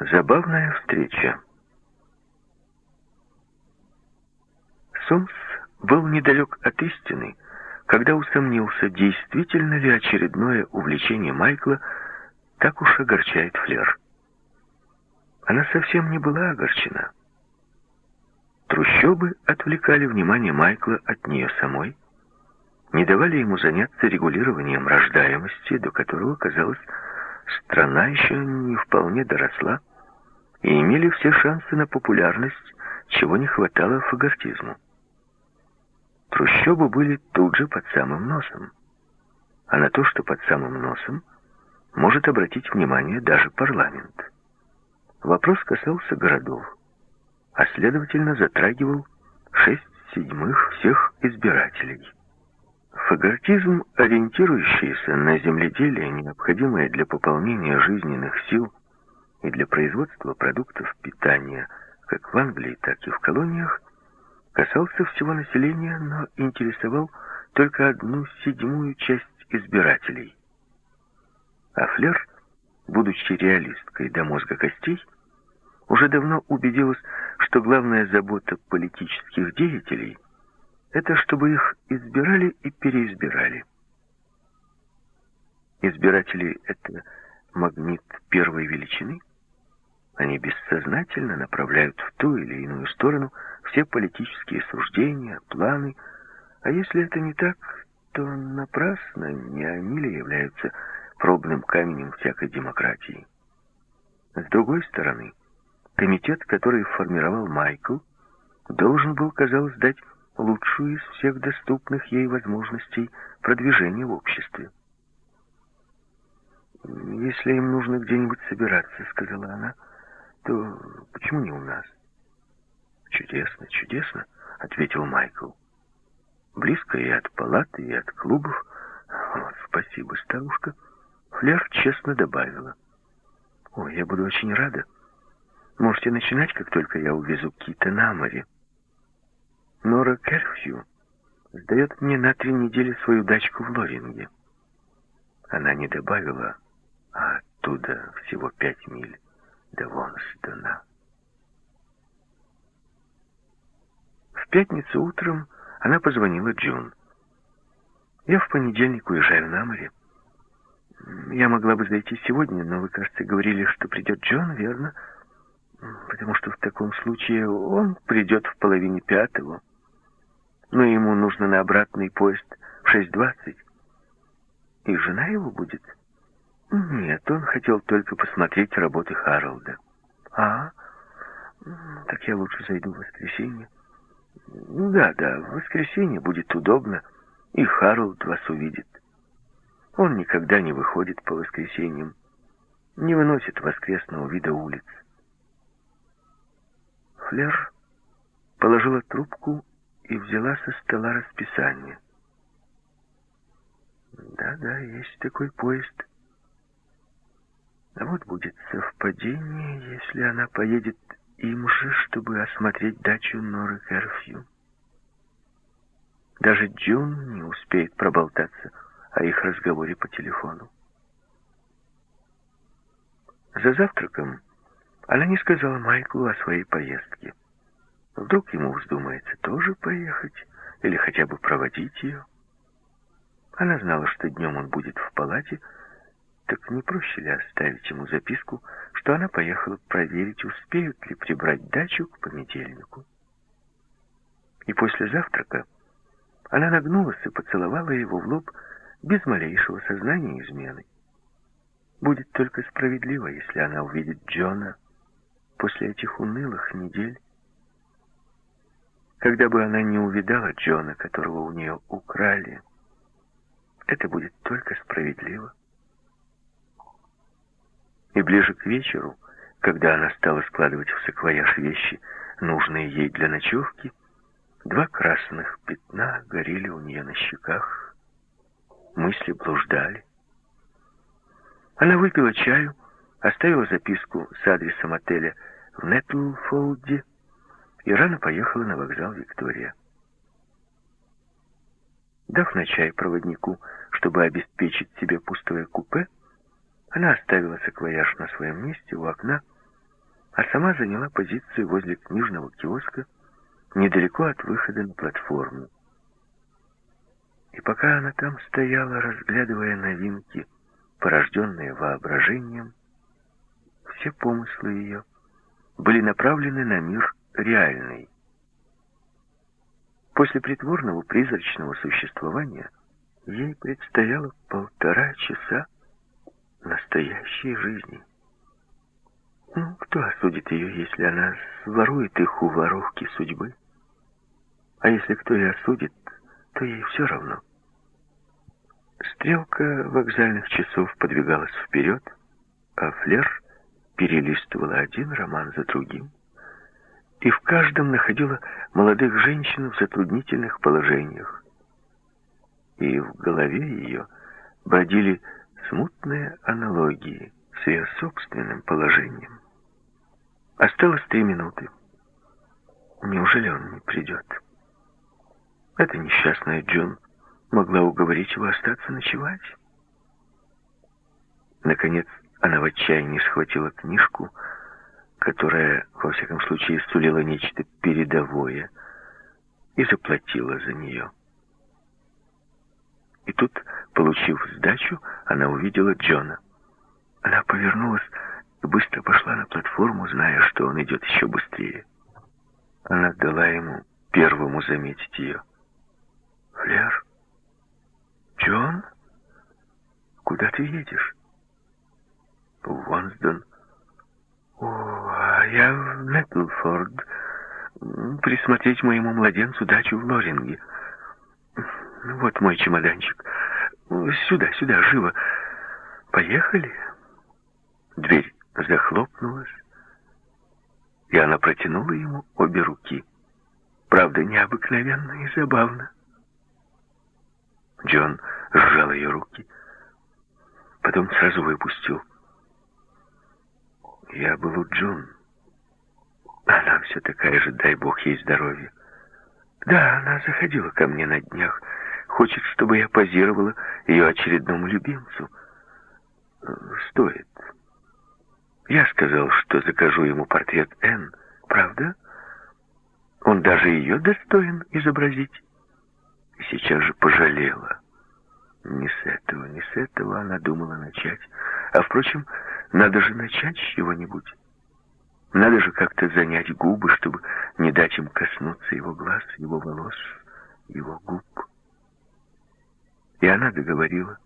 Забавная встреча. Сомс был недалек от истины, когда усомнился, действительно ли очередное увлечение Майкла так уж огорчает Флер. Она совсем не была огорчена. Трущобы отвлекали внимание Майкла от нее самой, не давали ему заняться регулированием рождаемости, до которого, казалось, страна еще не вполне доросла, и имели все шансы на популярность, чего не хватало фагортизму. Трущобы были тут же под самым носом. А на то, что под самым носом, может обратить внимание даже парламент. Вопрос касался городов, а следовательно затрагивал шесть седьмых всех избирателей. Фагортизм, ориентирующийся на земледелие, необходимое для пополнения жизненных сил и для производства продуктов питания, как в Англии, так и в колониях, касался всего населения, но интересовал только одну седьмую часть избирателей. А Флер, будучи реалисткой до мозга костей, уже давно убедилась, что главная забота политических деятелей это чтобы их избирали и переизбирали. Избиратели — это магнит первой величины. Они бессознательно направляют в ту или иную сторону все политические суждения, планы. А если это не так, то напрасно не они ли являются пробным камнем всякой демократии. С другой стороны, комитет, который формировал Майкл, должен был, казалось, дать лучшую из всех доступных ей возможностей продвижения в обществе. «Если им нужно где-нибудь собираться, — сказала она, — то почему не у нас?» «Чудесно, чудесно», — ответил Майкл. «Близко и от палаты, и от клубов. Вот, спасибо, старушка». Флер честно добавила. «Ой, я буду очень рада. Можете начинать, как только я увезу Кита на море». Нора Керфью сдает мне на три недели свою дачку в Лоринге. Она не добавила, а оттуда всего пять миль до Вонстона. В пятницу утром она позвонила Джун. «Я в понедельник уезжаю на море. Я могла бы зайти сегодня, но вы, кажется, говорили, что придет Джон, верно? Потому что в таком случае он придет в половине пятого» но ему нужно на обратный поезд в 6.20. И жена его будет? Нет, он хотел только посмотреть работы Харолда. А, так я лучше зайду в воскресенье. Да, да, в воскресенье будет удобно, и Харолд вас увидит. Он никогда не выходит по воскресеньям, не выносит воскресного вида улиц. Флер положила трубку и взяла со стола расписание. Да-да, есть такой поезд. А вот будет совпадение, если она поедет им же, чтобы осмотреть дачу Норы Керфью. Даже Джун не успеет проболтаться о их разговоре по телефону. За завтраком она не сказала Майклу о своей поездке. Вдруг ему вздумается тоже поехать или хотя бы проводить ее. Она знала, что днем он будет в палате, так не проще ли оставить ему записку, что она поехала проверить, успеют ли прибрать дачу к понедельнику. И после завтрака она нагнулась и поцеловала его в лоб без малейшего сознания измены. Будет только справедливо, если она увидит Джона после этих унылых недель, когда бы она не увидала Джона, которого у нее украли, это будет только справедливо. И ближе к вечеру, когда она стала складывать в саквояж вещи, нужные ей для ночевки, два красных пятна горели у нее на щеках. Мысли блуждали. Она выпила чаю, оставила записку с адресом отеля в Нетлфолде, и рано поехала на вокзал Виктория. Дав на чай проводнику, чтобы обеспечить себе пустое купе, она оставила саквояж на своем месте у окна а сама заняла позицию возле книжного киоска недалеко от выхода на платформу. И пока она там стояла, разглядывая новинки, порожденные воображением, все помыслы ее были направлены на мир реальный. После притворного призрачного существования ей предстояло полтора часа настоящей жизни. Ну, кто осудит ее, если она сворует их у воровки судьбы? А если кто и осудит, то ей все равно. Стрелка вокзальных часов подвигалась вперед, а Флер перелистывала один роман за другим, и в каждом находила молодых женщин в затруднительных положениях. И в голове ее бродили смутные аналогии с ее собственным положением. Осталось три минуты. Неужели он не придет? Эта несчастная Джун могла уговорить его остаться ночевать. Наконец, она в отчаянии схватила книжку, которая, во всяком случае, сулила нечто передовое, и заплатила за нее. И тут, получив сдачу, она увидела Джона. Она повернулась и быстро пошла на платформу, зная, что он идет еще быстрее. Она дала ему первому заметить ее. «Флер? Джон? Куда ты едешь?» «В Вонсдон». «О, я в Нетлфорд. Присмотреть моему младенцу дачу в Лоринге. Вот мой чемоданчик. Сюда, сюда, живо. Поехали?» Дверь захлопнулась, и она протянула ему обе руки. Правда, необыкновенно и забавно. Джон сжал ее руки, потом сразу выпустил. Я был у Джун. Она все такая же, дай бог ей здоровья. Да, она заходила ко мне на днях. Хочет, чтобы я позировала ее очередному любимцу. Стоит. Я сказал, что закажу ему портрет Энн. Правда? Он даже ее достоин изобразить. Сейчас же пожалела. Не с этого, не с этого она думала начать. А, впрочем, надо же начать с чего-нибудь. Надо же как-то занять губы, чтобы не дать им коснуться его глаз, его волос, его губ. И она договорила.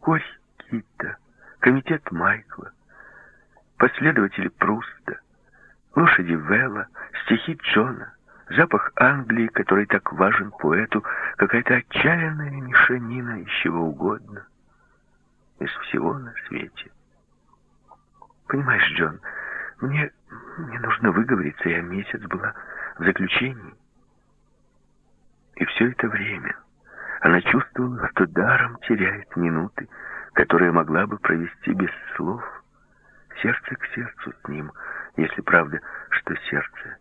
Корь Кита, комитет Майкла, последователи Пруста, лошади Вэлла, стихи Джона, запах Англии, который так важен поэту, какая-то отчаянная мешанина из чего угодно, из всего на свете. Понимаешь, Джон, мне, мне нужно выговориться, я месяц была в заключении. И все это время она чувствовала, что даром теряет минуты, которые могла бы провести без слов, сердце к сердцу с ним, если правда, что сердце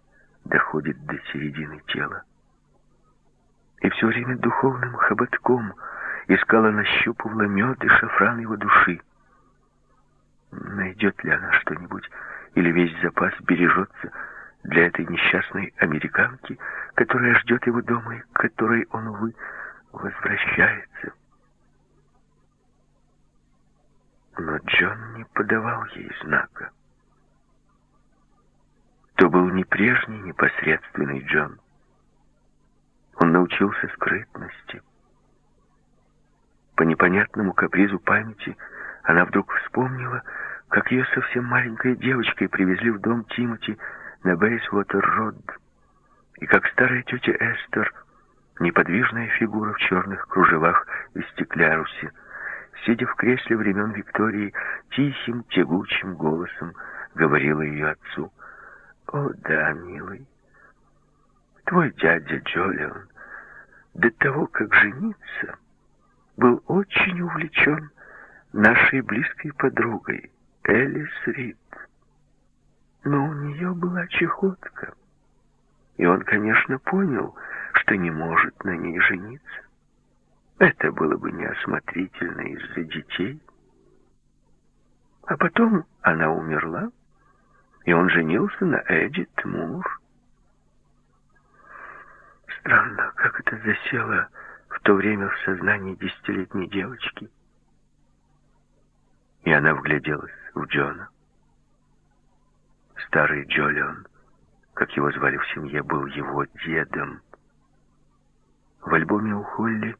доходит до середины тела. И все время духовным хоботком искала, нащупывала мед и шафран его души. Найдет ли она что-нибудь, или весь запас бережется для этой несчастной американки, которая ждет его дома и к которой он, увы, возвращается. Но Джон не подавал ей знака. То был не прежний непосредственный Джон. Он научился скрытности. По непонятному капризу памяти она вдруг вспомнила, как ее совсем маленькой девочкой привезли в дом Тимоти на Бейсвотер-Род, и как старая тетя Эстер, неподвижная фигура в черных кружевах и стеклярусе, сидя в кресле времен Виктории, тихим, тягучим голосом говорила ее отцу. «О, да, милый, твой дядя Джолион до того, как жениться, был очень увлечен нашей близкой подругой Элис Рид. Но у нее была чехотка, и он, конечно, понял, что не может на ней жениться. Это было бы неосмотрительно из-за детей. А потом она умерла, И он женился на Эдит Мур. Странно, как это засело в то время в сознании десятилетней девочки. И она вгляделась в Джона. Старый Джолион, как его звали в семье, был его дедом. В альбоме у Холли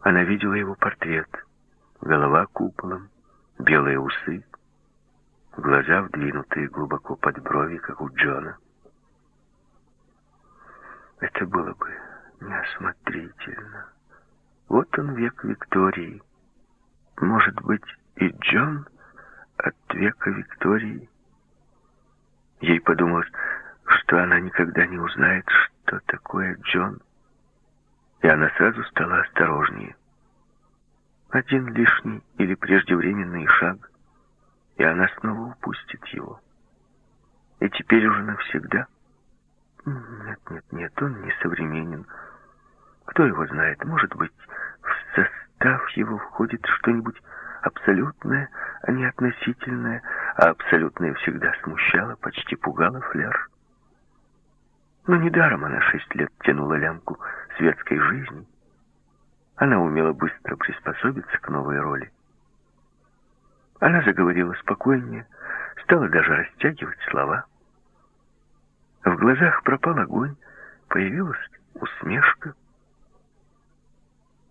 она видела его портрет. Голова куполом, белые усы, глаза вдвинутые глубоко под брови, как у Джона. Это было бы неосмотрительно. Вот он век Виктории. Может быть, и Джон от века Виктории. Ей подумалось, что она никогда не узнает, что такое Джон. И она сразу стала осторожнее. Один лишний или преждевременный шаг, и она снова упустит его. И теперь уже навсегда. Нет, нет, нет, он не современен. Кто его знает, может быть, в состав его входит что-нибудь абсолютное, а не относительное, а абсолютное всегда смущало, почти пугало Флер. Но недаром она шесть лет тянула лямку светской жизни. Она умела быстро приспособиться к новой роли. Она заговорила спокойнее, стала даже растягивать слова. В глазах пропал огонь, появилась усмешка.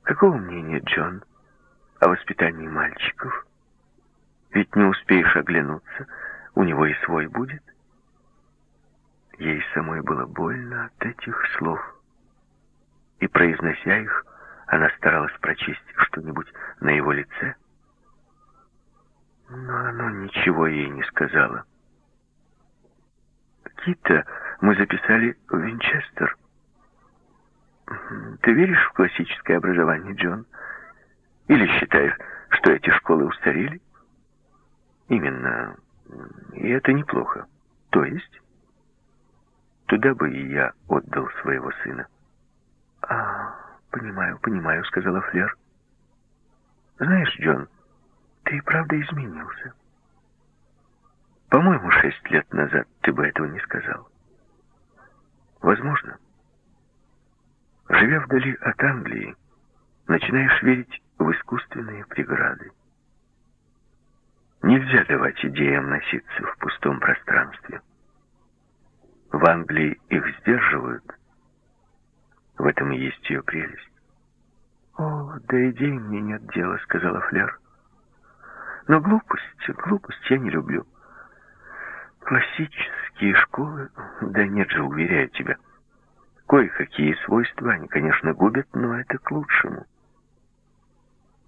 Какого мнения Джон о воспитании мальчиков? Ведь не успеешь оглянуться, у него и свой будет. Ей самой было больно от этих слов. И, произнося их, она старалась прочесть что-нибудь на его лице. Но оно ничего ей не сказала. Кита мы записали в Винчестер. Ты веришь в классическое образование, Джон? Или считаешь, что эти школы устарели? Именно. И это неплохо. То есть, туда бы и я отдал своего сына. А, понимаю, понимаю, сказала Флер. Знаешь, Джон, ты и правда изменился. По-моему, шесть лет назад ты бы этого не сказал. Возможно. Живя вдали от Англии, начинаешь верить в искусственные преграды. Нельзя давать идеям носиться в пустом пространстве. В Англии их сдерживают. В этом и есть ее прелесть. «О, до идей мне нет дела», — сказала Флер. «Но глупость, глупость я не люблю. Классические школы, да нет же, уверяю тебя, кое-какие свойства они, конечно, губят, но это к лучшему».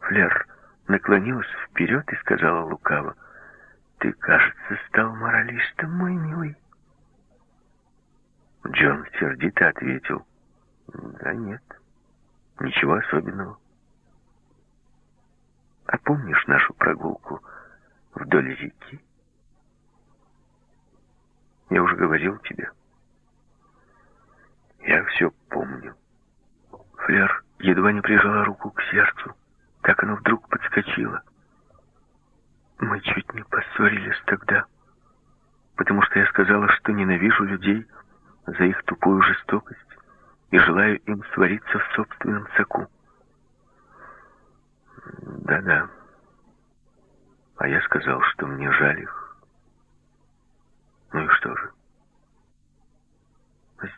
Флер наклонилась вперед и сказала лукаво, «Ты, кажется, стал моралистом, мой милый». Джон сердито ответил, «Да нет, ничего особенного». «А помнишь нашу прогулку вдоль реки?» «Я уже говорил тебе». «Я все помню». Флер едва не прижала руку к сердцу. Так оно вдруг подскочило. Мы чуть не поссорились тогда, потому что я сказала, что ненавижу людей за их тупую жестокость и желаю им свариться в собственном соку. Да-да. А я сказал, что мне жаль их. Ну и что же?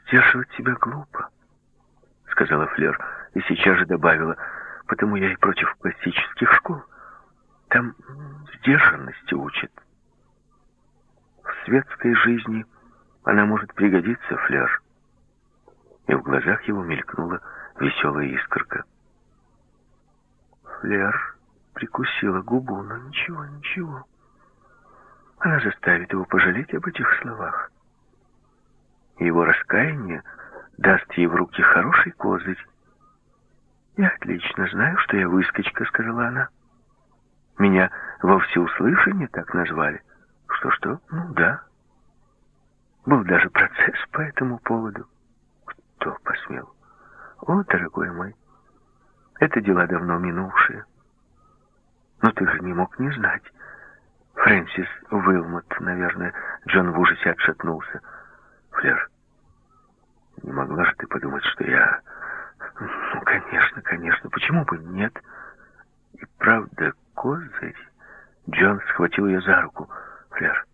Сдерживать себя глупо, сказала Флер и сейчас же добавила, потому я и против классических школ. Там сдержанности учат. В светской жизни она может пригодиться, Флер. И в глазах его мелькнула веселая искорка. Флер прикусила губу, но ничего, ничего. Она заставит его пожалеть об этих словах. Его раскаяние даст ей в руки хороший козырь. «Я отлично знаю, что я выскочка», — сказала она. «Меня во всеуслышание так назвали». «Что-что? Ну да». Был даже процесс по этому поводу. Кто посмел? О, дорогой мой, это дела давно минувшие. Но ты же не мог не знать. Фрэнсис Уилмот, наверное. Джон в ужасе отшатнулся. Флер, не могла же ты подумать, что я... Конечно. Почему бы нет? И правда, козырь... Джон схватил ее за руку. Флер,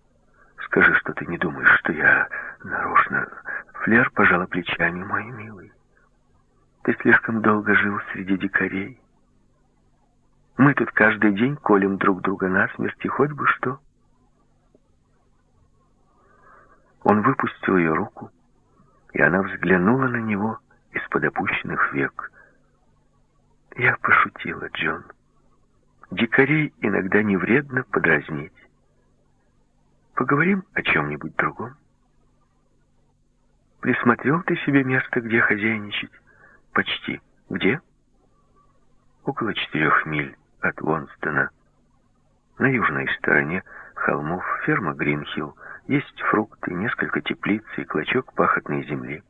скажи, что ты не думаешь, что я нарочно... Флер пожала плечами, мой милый. Ты слишком долго жил среди дикарей. Мы тут каждый день колем друг друга насмерть, и хоть бы что. Он выпустил ее руку, и она взглянула на него из-под опущенных век. Я пошутила, Джон. Дикарей иногда не вредно подразнить. Поговорим о чем-нибудь другом. Присмотрел ты себе место, где хозяйничать? Почти. Где? Около четырех миль от Вонстона. На южной стороне холмов ферма Гринхилл. Есть фрукты, несколько теплиц и клочок пахотной земли.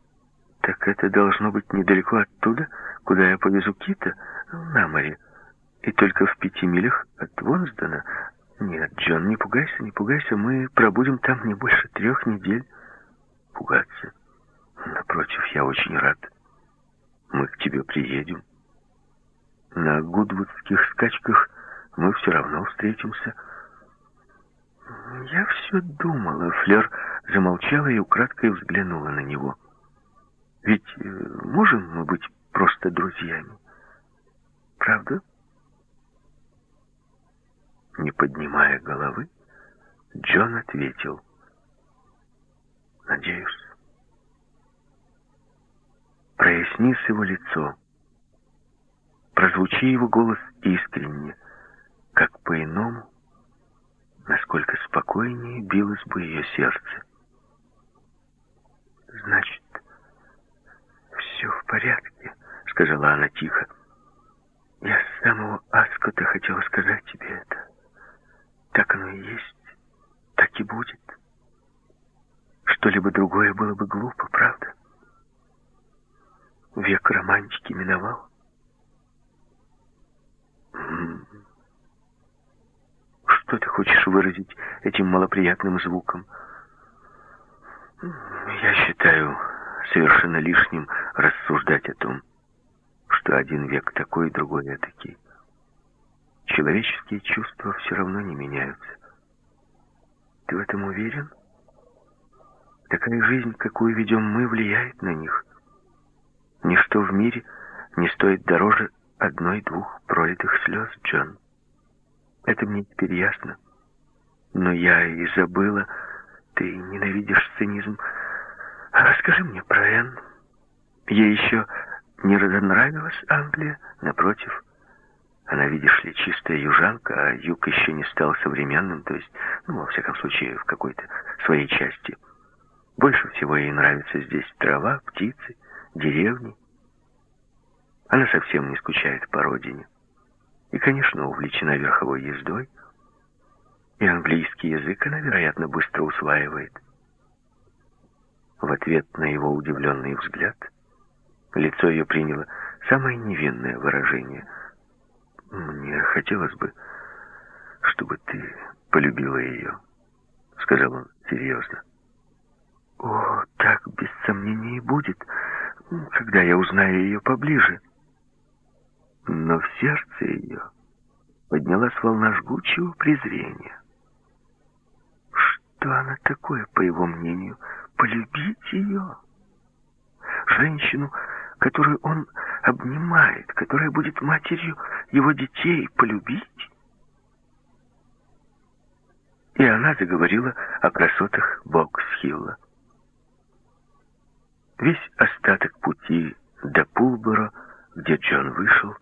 Так это должно быть недалеко оттуда, куда я повезу Кита, на море. И только в пяти милях от Вонсдена. Нет, Джон, не пугайся, не пугайся, мы пробудем там не больше трех недель. Пугаться? Напротив, я очень рад. Мы к тебе приедем. На гудвудских скачках мы все равно встретимся. Я все думала. Флер замолчала и украдкой взглянула на него. Ведь э, можем мы быть просто друзьями? Правда? Не поднимая головы, Джон ответил. Надеюсь. Прояснись его лицо. Прозвучи его голос искренне, как по-иному, насколько спокойнее билось бы ее сердце. «Значит, порядке», — сказала она тихо. «Я с самого Аскота хотела сказать тебе это. Так оно и есть, так и будет. Что-либо другое было бы глупо, правда? Век романтики миновал. Что ты хочешь выразить этим малоприятным звуком? Я считаю совершенно лишним рассуждать о том, что один век такой, другой этакий. Человеческие чувства все равно не меняются. Ты в этом уверен? Такая жизнь, какую ведем мы, влияет на них. Ничто в мире не стоит дороже одной-двух пролитых слез, Джон. Это мне теперь ясно. Но я и забыла. Ты ненавидишь цинизм. Расскажи мне про Энн. Ей еще не разонравилась Англия, напротив. Она, видишь ли, чистая южанка, а юг еще не стал современным, то есть, ну, во всяком случае, в какой-то своей части. Больше всего ей нравится здесь трава, птицы, деревни. Она совсем не скучает по родине. И, конечно, увлечена верховой ездой. И английский язык она, вероятно, быстро усваивает. В ответ на его удивленный взгляд лицо ее приняло самое невинное выражение. «Мне хотелось бы, чтобы ты полюбила ее», — сказал он серьезно. «О, так без сомнения и будет, когда я узнаю ее поближе». Но в сердце ее поднялась волна жгучего презрения. Что она такое, по его мнению, полюбить ее? Женщину, которую он обнимает, которая будет матерью его детей, полюбить? И она заговорила о красотах Боксхилла. Весь остаток пути до Пулборо, где Джон вышел,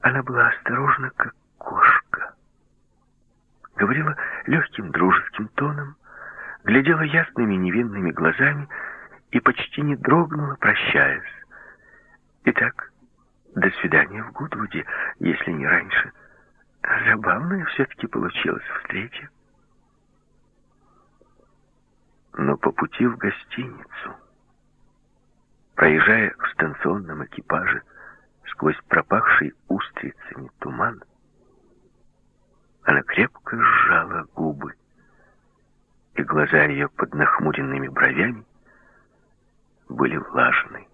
она была осторожна, как кошка. Говорила легким дружеским тоном, глядела ясными невинными глазами и почти не дрогнула, прощаясь. Итак, до свидания в Гудвуде, если не раньше. Забавная все-таки получилась встреча. Но по пути в гостиницу, проезжая в станционном экипаже, сквозь пропахший устрицами туман, Она крепко сжала губы, и глаза ее под нахмуренными бровями были влажны.